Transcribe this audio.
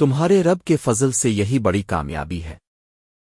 تمہارے رب کے فضل سے یہی بڑی کامیابی ہے۔